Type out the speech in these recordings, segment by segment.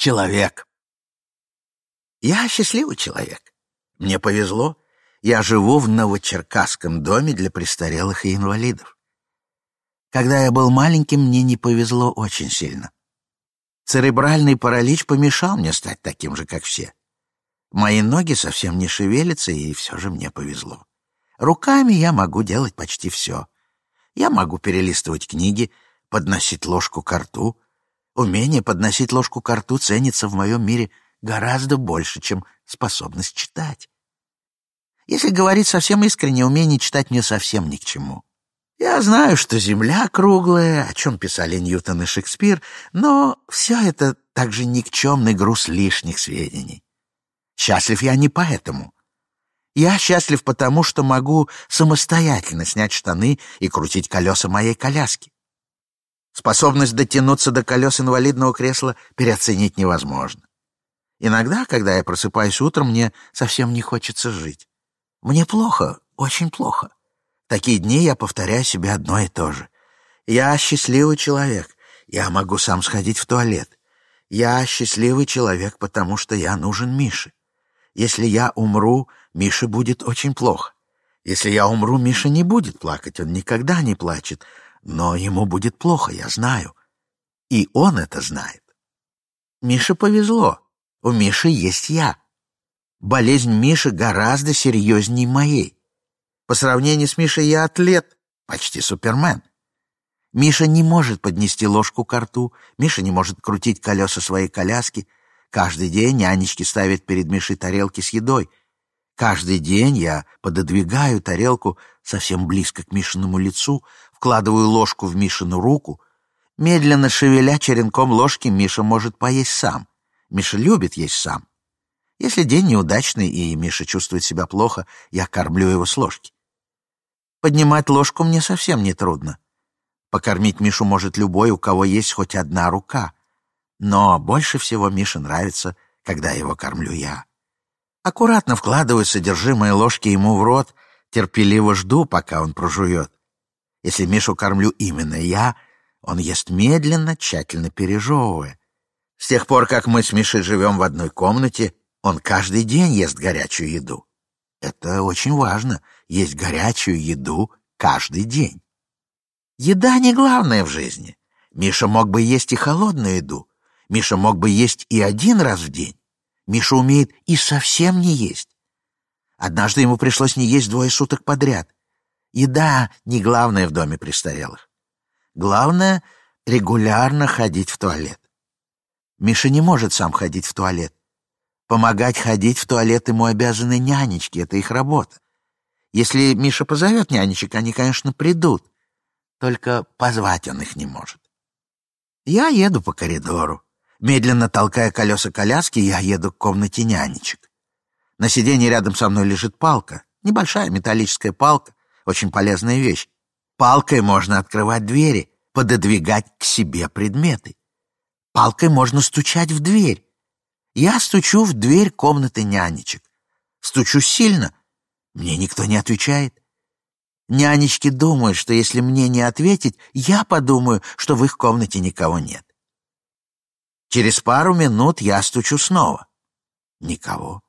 человек. Я счастливый человек. Мне повезло. Я живу в Новочеркасском доме для престарелых и инвалидов. Когда я был маленьким, мне не повезло очень сильно. Церебральный паралич помешал мне стать таким же, как все. Мои ноги совсем не шевелятся, и все же мне повезло. Руками я могу делать почти все. Я могу перелистывать книги, подносить ложку к рту. Умение подносить ложку к рту ценится в моем мире гораздо больше, чем способность читать. Если говорить совсем искренне, умение читать мне совсем ни к чему. Я знаю, что Земля круглая, о чем писали Ньютон и Шекспир, но все это также никчемный груз лишних сведений. Счастлив я не поэтому. Я счастлив потому, что могу самостоятельно снять штаны и крутить колеса моей коляски. Способность дотянуться до колес инвалидного кресла переоценить невозможно. Иногда, когда я просыпаюсь утром, мне совсем не хочется жить. Мне плохо, очень плохо. Такие дни я повторяю себе одно и то же. Я счастливый человек. Я могу сам сходить в туалет. Я счастливый человек, потому что я нужен Мише. Если я умру, Мише будет очень плохо. Если я умру, Миша не будет плакать, он никогда не плачет. Но ему будет плохо, я знаю. И он это знает. Мише повезло. У Миши есть я. Болезнь Миши гораздо серьезнее моей. По сравнению с Мишей я атлет, почти супермен. Миша не может поднести ложку к рту, Миша не может крутить колеса своей коляски. Каждый день нянечки ставят перед Мишей тарелки с едой. Каждый день я пододвигаю тарелку совсем близко к Мишиному лицу, вкладываю ложку в Мишину руку. Медленно шевеля черенком ложки, Миша может поесть сам. Миша любит есть сам. Если день неудачный и Миша чувствует себя плохо, я кормлю его с ложки. Поднимать ложку мне совсем не трудно. Покормить Мишу может любой, у кого есть хоть одна рука. Но больше всего Мише нравится, когда его кормлю я. Аккуратно вкладываю содержимое ложки ему в рот, терпеливо жду, пока он прожует. Если Мишу кормлю именно я, он ест медленно, тщательно пережевывая. С тех пор, как мы с Мишей живем в одной комнате, он каждый день ест горячую еду. Это очень важно — есть горячую еду каждый день. Еда не главное в жизни. Миша мог бы есть и холодную еду. Миша мог бы есть и один раз в день. Миша умеет и совсем не есть. Однажды ему пришлось не есть двое суток подряд. Еда не главное в доме престарелых. Главное — регулярно ходить в туалет. Миша не может сам ходить в туалет. Помогать ходить в туалет ему обязаны нянечки, это их работа. Если Миша позовет нянечек, они, конечно, придут. Только позвать он их не может. Я еду по коридору. Медленно толкая колеса коляски, я еду к комнате нянечек. На сиденье рядом со мной лежит палка. Небольшая металлическая палка. Очень полезная вещь. Палкой можно открывать двери, пододвигать к себе предметы. Палкой можно стучать в дверь. Я стучу в дверь комнаты нянечек. Стучу сильно. Мне никто не отвечает. Нянечки думают, что если мне не ответить, я подумаю, что в их комнате никого нет. Через пару минут я стучу снова. Никого.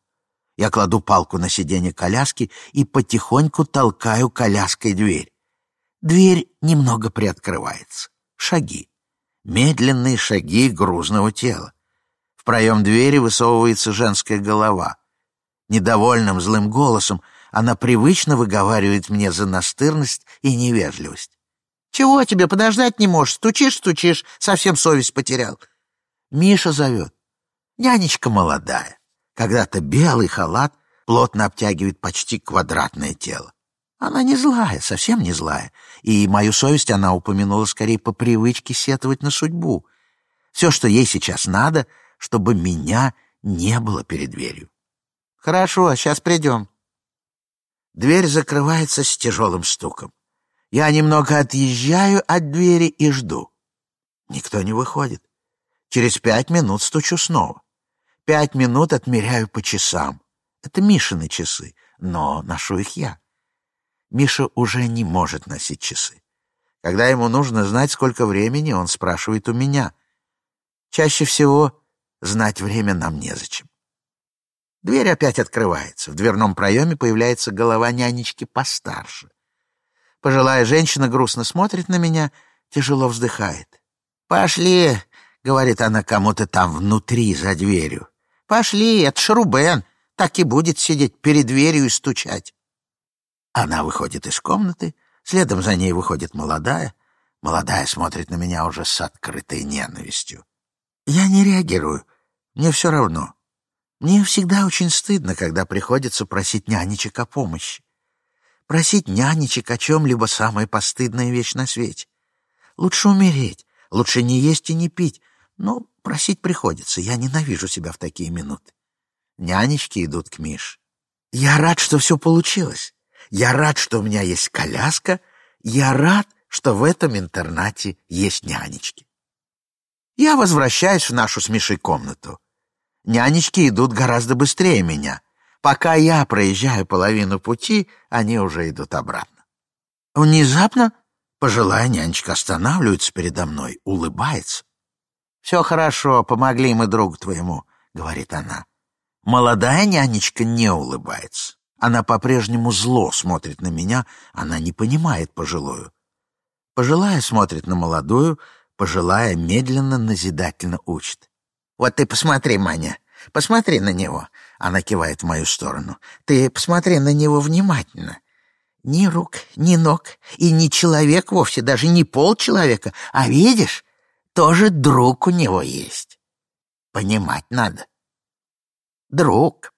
Я кладу палку на сиденье коляски и потихоньку толкаю коляской дверь. Дверь немного приоткрывается. Шаги. Медленные шаги грузного тела. В проем двери высовывается женская голова. Недовольным злым голосом она привычно выговаривает мне за настырность и невежливость. «Чего тебе, подождать не можешь? Стучишь, стучишь, совсем совесть потерял». Миша зовет. Нянечка молодая. Когда-то белый халат плотно обтягивает почти квадратное тело. Она не злая, совсем не злая, и мою совесть она упомянула скорее по привычке сетовать на судьбу. Все, что ей сейчас надо, чтобы меня не было перед дверью. Хорошо, сейчас придем. Дверь закрывается с тяжелым стуком. Я немного отъезжаю от двери и жду. Никто не выходит. Через пять минут стучу снова. Пять минут отмеряю по часам. Это Мишины часы, но ношу их я. Миша уже не может носить часы. Когда ему нужно знать, сколько времени, он спрашивает у меня. Чаще всего знать время нам незачем. Дверь опять открывается. В дверном проеме появляется голова нянечки постарше. Пожилая женщина грустно смотрит на меня, тяжело вздыхает. «Пошли!» — говорит она кому-то там внутри, за дверью. «Пошли, это Шарубен, так и будет сидеть перед дверью и стучать». Она выходит из комнаты, следом за ней выходит молодая. Молодая смотрит на меня уже с открытой ненавистью. Я не реагирую, мне все равно. Мне всегда очень стыдно, когда приходится просить нянечек о помощи. Просить нянечек о чем-либо — самая постыдная вещь на свете. Лучше умереть, лучше не есть и не пить, но просить приходится, я ненавижу себя в такие минуты. Нянечки идут к Миш. Я рад, что все получилось. Я рад, что у меня есть коляска. Я рад, что в этом интернате есть нянечки. Я возвращаюсь в нашу с Мишей комнату. Нянечки идут гораздо быстрее меня. Пока я проезжаю половину пути, они уже идут обратно. Внезапно пожилая нянечка останавливается передо мной, улыбается. «Все хорошо, помогли мы другу твоему», — говорит она. Молодая нянечка не улыбается. Она по-прежнему зло смотрит на меня, она не понимает пожилую. Пожилая смотрит на молодую, пожилая медленно, назидательно учит. «Вот ты посмотри, Маня, посмотри на него!» Она кивает в мою сторону. «Ты посмотри на него внимательно. Ни рук, ни ног, и не человек вовсе, даже не полчеловека, а видишь, тоже друг у него есть. Понимать надо. Друг.